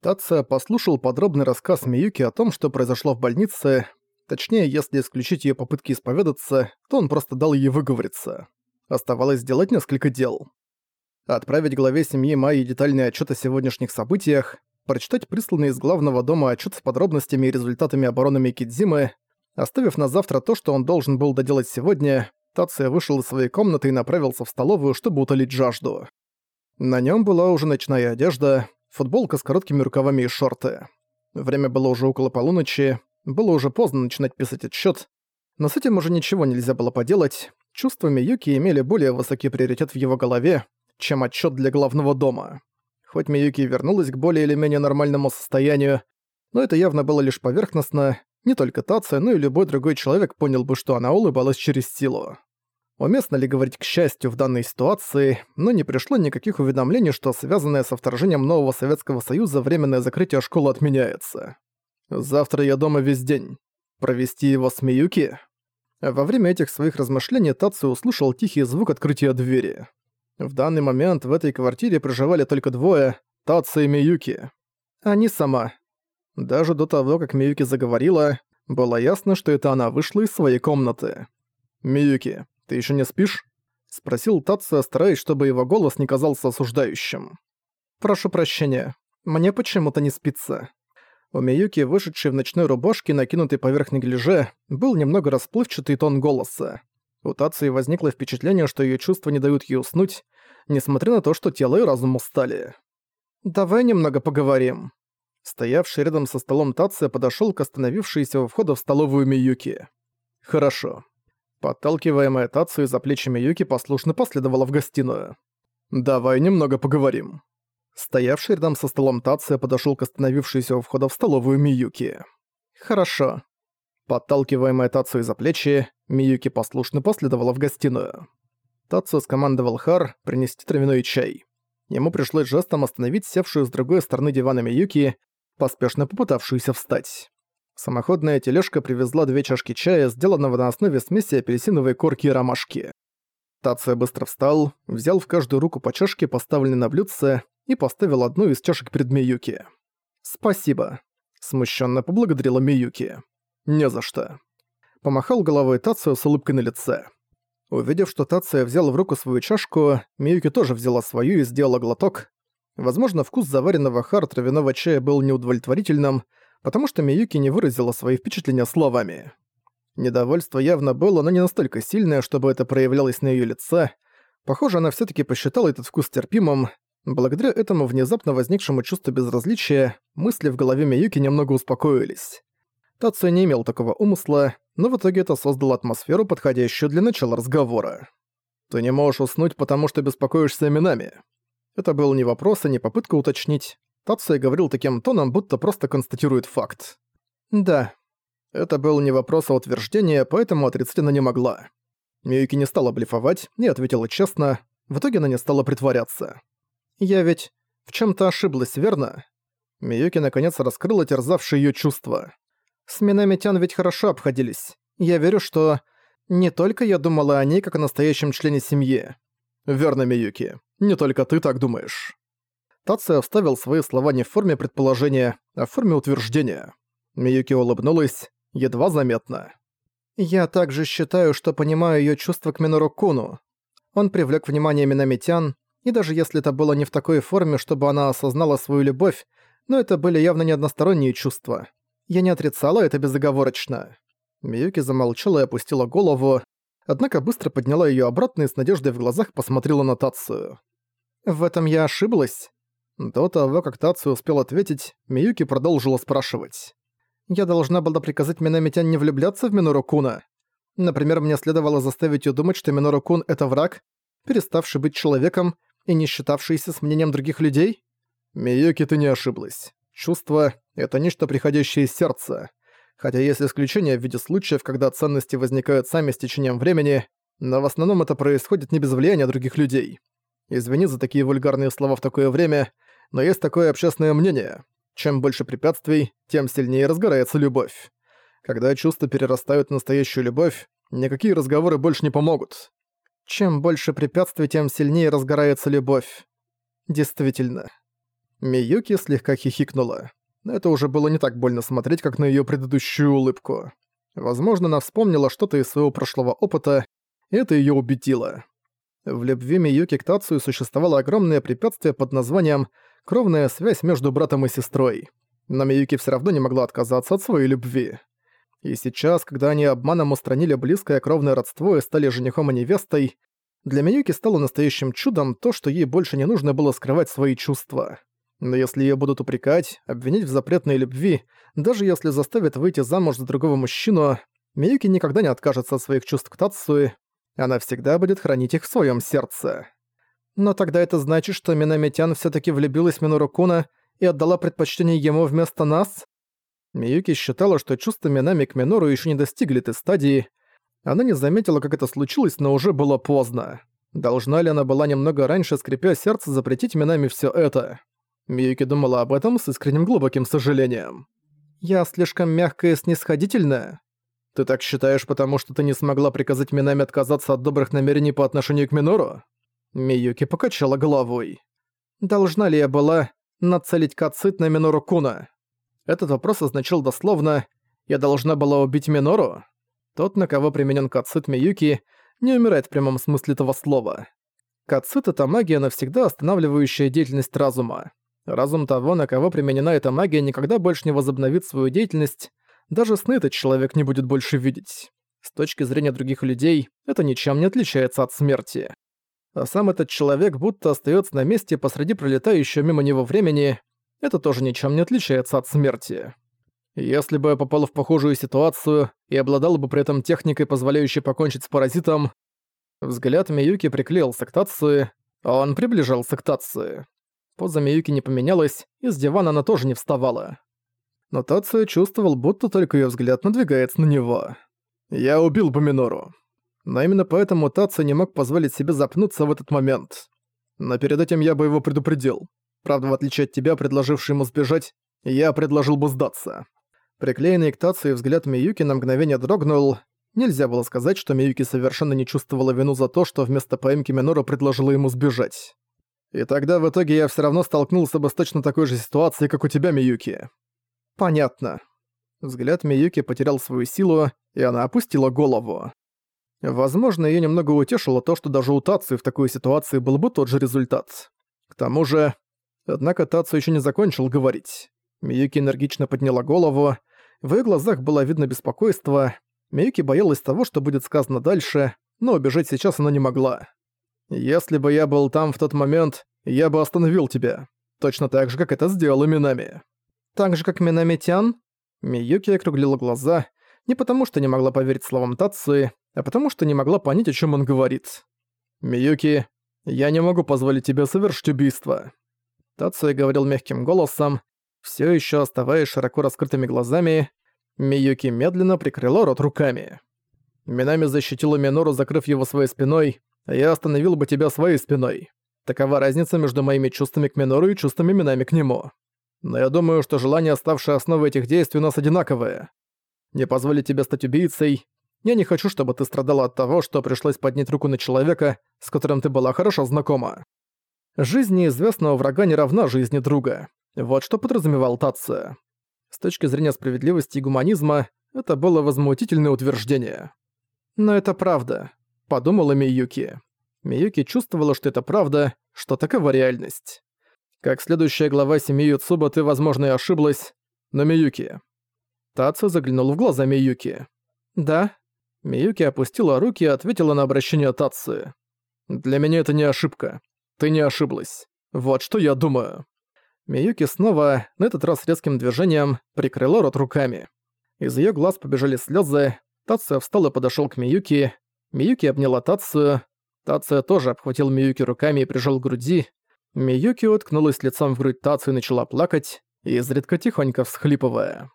Тация послушал подробный рассказ Миюки о том, что произошло в больнице. Точнее, если исключить ее попытки исповедаться, то он просто дал ей выговориться. Оставалось сделать несколько дел. Отправить главе семьи Майи детальный отчет о сегодняшних событиях, прочитать присланный из главного дома отчет с подробностями и результатами обороны Микидзимы, оставив на завтра то, что он должен был доделать сегодня, Тация вышел из своей комнаты и направился в столовую, чтобы утолить жажду. На нем была уже ночная одежда, футболка с короткими рукавами и шорты. Время было уже около полуночи, было уже поздно начинать писать отчет, но с этим уже ничего нельзя было поделать. Чувства Миюки имели более высокий приоритет в его голове, чем отчет для главного дома. Хоть Миюки вернулась к более или менее нормальному состоянию, но это явно было лишь поверхностно, не только Тация, но и любой другой человек понял бы, что она улыбалась через силу. Уместно ли говорить «к счастью» в данной ситуации, но не пришло никаких уведомлений, что связанное со вторжением нового Советского Союза временное закрытие школы отменяется. Завтра я дома весь день. Провести его с Миюки? Во время этих своих размышлений Тацу услышал тихий звук открытия двери. В данный момент в этой квартире проживали только двое – Тацу и Миюки. Они сама. Даже до того, как Миюки заговорила, было ясно, что это она вышла из своей комнаты. «Миюки, «Ты еще не спишь?» — спросил Татсо, стараясь, чтобы его голос не казался осуждающим. «Прошу прощения, мне почему-то не спится». У Миюки, вышедшей в ночной рубашке, накинутой поверх неглиже, был немного расплывчатый тон голоса. У Тации возникло впечатление, что ее чувства не дают ей уснуть, несмотря на то, что тело и разум устали. «Давай немного поговорим». Стоявший рядом со столом Тация подошёл к остановившейся у входа в столовую Миюки. «Хорошо. Подталкиваемая Тацию за плечами Юки послушно последовала в гостиную. «Давай немного поговорим». Стоявший рядом со столом Тация подошёл к остановившейся у входа в столовую Миюки. «Хорошо». Подталкиваемая Тацию за плечи, Миюки послушно последовала в гостиную. Тацию скомандовал Хар принести травяной чай. Ему пришлось жестом остановить севшую с другой стороны дивана Миюки, поспешно попытавшуюся встать. Самоходная тележка привезла две чашки чая, сделанного на основе смеси апельсиновой корки и ромашки. Тация быстро встал, взял в каждую руку по чашке, поставленной на блюдце, и поставил одну из чашек перед Миюки. «Спасибо», — смущенно поблагодарила Миюки. «Не за что». Помахал головой Тацию с улыбкой на лице. Увидев, что Тация взял в руку свою чашку, Миюки тоже взяла свою и сделала глоток. Возможно, вкус заваренного хар травяного чая был неудовлетворительным, потому что Миюки не выразила свои впечатления словами. Недовольство явно было, но не настолько сильное, чтобы это проявлялось на её лице. Похоже, она всё-таки посчитала этот вкус терпимым. Благодаря этому внезапно возникшему чувству безразличия, мысли в голове Миюки немного успокоились. Тацу не имел такого умысла, но в итоге это создало атмосферу, подходящую для начала разговора. «Ты не можешь уснуть, потому что беспокоишься именами». Это был не вопрос и не попытка уточнить. Тацуя говорил таким тоном, будто просто констатирует факт. «Да». Это был не вопрос, а утверждение, поэтому отрицать она не могла. Миюки не стала блефовать и ответила честно, в итоге она не стала притворяться. «Я ведь в чем то ошиблась, верно?» Миюки наконец раскрыла терзавшие ее чувства. «С Минамитян ведь хорошо обходились. Я верю, что... Не только я думала о ней как о настоящем члене семьи». «Верно, Миюки. Не только ты так думаешь». Тация вставил свои слова не в форме предположения, а в форме утверждения. Миюки улыбнулась, едва заметно. «Я также считаю, что понимаю её чувства к Минору Куну. Он привлёк внимание Минамитян, и даже если это было не в такой форме, чтобы она осознала свою любовь, но это были явно не односторонние чувства. Я не отрицала это безоговорочно». Миюки замолчала и опустила голову, однако быстро подняла её обратно и с надеждой в глазах посмотрела на Тацию. «В этом я ошиблась?» До того, как Тацию успел ответить, Миюки продолжила спрашивать. «Я должна была приказать Минамитян не влюбляться в Минору Куна. Например, мне следовало заставить её думать, что Минору Кун — это враг, переставший быть человеком и не считавшийся с мнением других людей? Миюки, ты не ошиблась. Чувство — это нечто, приходящее из сердца. Хотя есть исключения в виде случаев, когда ценности возникают сами с течением времени, но в основном это происходит не без влияния других людей. Извини за такие вульгарные слова в такое время — но есть такое общественное мнение. Чем больше препятствий, тем сильнее разгорается любовь. Когда чувства перерастают в настоящую любовь, никакие разговоры больше не помогут. Чем больше препятствий, тем сильнее разгорается любовь. Действительно. Миюки слегка хихикнула. Это уже было не так больно смотреть, как на её предыдущую улыбку. Возможно, она вспомнила что-то из своего прошлого опыта, и это её убедило. В любви Миюки к Тацию существовало огромное препятствие под названием «кровная связь между братом и сестрой». Но Миюки всё равно не могла отказаться от своей любви. И сейчас, когда они обманом устранили близкое кровное родство и стали женихом и невестой, для Миюки стало настоящим чудом то, что ей больше не нужно было скрывать свои чувства. Но если её будут упрекать, обвинить в запретной любви, даже если заставят выйти замуж за другого мужчину, Миюки никогда не откажется от своих чувств к Тацуи, она всегда будет хранить их в своём сердце. Но тогда это значит, что Минамитян всё-таки влюбилась в Минору Куна и отдала предпочтение ему вместо нас? Миюки считала, что чувства Минами к Минору ещё не достигли этой стадии. Она не заметила, как это случилось, но уже было поздно. Должна ли она была немного раньше, скрипя сердце, запретить Минами всё это? Миюки думала об этом с искренним глубоким сожалением. «Я слишком мягкая и снисходительная?» «Ты так считаешь, потому что ты не смогла приказать Минами отказаться от добрых намерений по отношению к Минору?» Миюки покачала головой. «Должна ли я была нацелить кацит на Минору Куна?» Этот вопрос означал дословно «Я должна была убить Минору?» Тот, на кого применен кацит Миюки, не умирает в прямом смысле этого слова. Кацит — это магия, навсегда останавливающая деятельность разума. Разум того, на кого применена эта магия, никогда больше не возобновит свою деятельность, даже сны этот человек не будет больше видеть. С точки зрения других людей, это ничем не отличается от смерти. А сам этот человек будто остается на месте посреди пролетающего мимо него времени, это тоже ничем не отличается от смерти. Если бы я попал в похожую ситуацию и обладал бы при этом техникой, позволяющей покончить с паразитом, взгляд Миюки приклеился к Тации, а он приближался к Тации. Поза Миюки не поменялась, и с дивана она тоже не вставала. Но Тация чувствовал, будто только её взгляд надвигается на него. «Я убил бы Минору». Но именно поэтому Тация не мог позволить себе запнуться в этот момент. Но перед этим я бы его предупредил. Правда, в отличие от тебя, предложивший ему сбежать, я предложил бы сдаться. Приклеенный к Тации взгляд Миюки на мгновение дрогнул. Нельзя было сказать, что Миюки совершенно не чувствовала вину за то, что вместо поимки Минора предложила ему сбежать. И тогда в итоге я все равно столкнулся бы с точно такой же ситуацией, как у тебя, Миюки. Понятно. Взгляд Миюки потерял свою силу, и она опустила голову. Возможно, ее немного утешило то, что даже у Тацию в такой ситуации был бы тот же результат. К тому же... Однако Тацию еще не закончил говорить. Миюки энергично подняла голову, в ее глазах было видно беспокойство. Миюки боялась того, что будет сказано дальше, но убежать сейчас она не могла. Если бы я был там в тот момент, я бы остановил тебя. Точно так же, как это сделал и Минами. Так же, как Минами Тян? Миюки округлила глаза, не потому что не могла поверить словам Тацуи, а потому что не могла понять, о чем он говорит. «Миюки, я не могу позволить тебе совершить убийство». Тацуя говорил мягким голосом, все еще оставаясь широко раскрытыми глазами, Миюки медленно прикрыла рот руками. Минами защитила Минору, закрыв его своей спиной, я остановил бы тебя своей спиной. Такова разница между моими чувствами к Минору и чувствами Минами к нему. Но я думаю, что желание, оставшее основой этих действий, у нас одинаковое. Не позволить тебе стать убийцей. Я не хочу, чтобы ты страдала от того, что пришлось поднять руку на человека, с которым ты была хорошо знакома. Жизнь неизвестного врага не равна жизни друга. Вот что подразумевал Тация. С точки зрения справедливости и гуманизма, это было возмутительное утверждение. Но это правда подумала Миюки. Миюки чувствовала, что это правда, что такова реальность. Как следующая глава семьи Юцуба ты, возможно, и ошиблась, но Миюки. Тацу заглянул в глаза Миюки. «Да?» Миюки опустила руки и ответила на обращение Тацу. «Для меня это не ошибка. Ты не ошиблась. Вот что я думаю». Миюки снова, на этот раз резким движением, прикрыла рот руками. Из её глаз побежали слёзы. Тацу встал и подошёл к Миюки. Миюки обняла Тацию. Тация тоже обхватил Миюки руками и прижал к груди. Миюки уткнулась лицом в грудь Тацию и начала плакать, изредка тихонько всхлипывая.